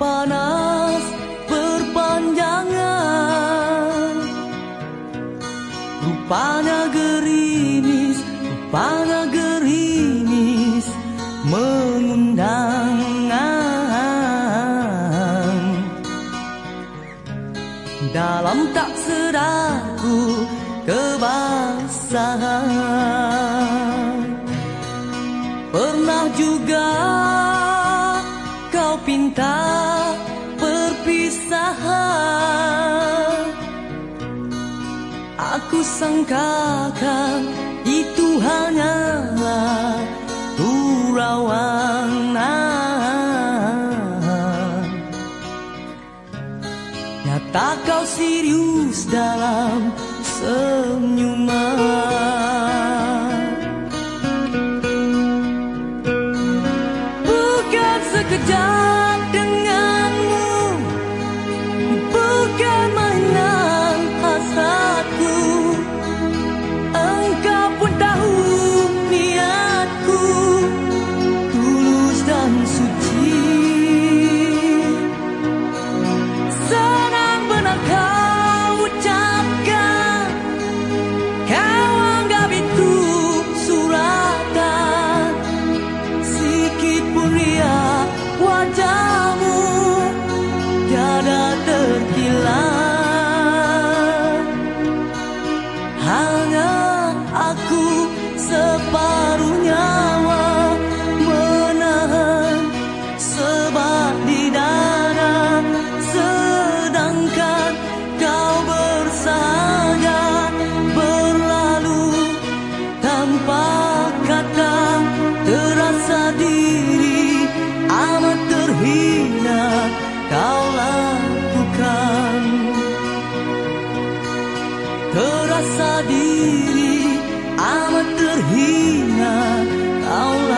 Panas berpanjangan. Rupanya gerimis, rupanya gerimis Mengundang Dalam tak sedarku kebasahan Pernah juga Aku sangkakan itu hanyalah gurauan Nyata kau serius dalam senyuman Ah. merasa diri amat terhina kau.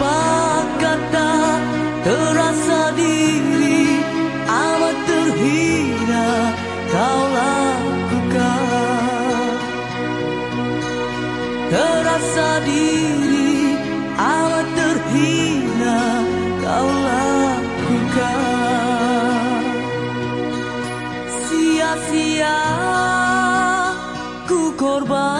tanpa kata terasa diri amat terhina kau lakukan. Terasa diri amat terhina kau lakukan. Sia-sia ku korban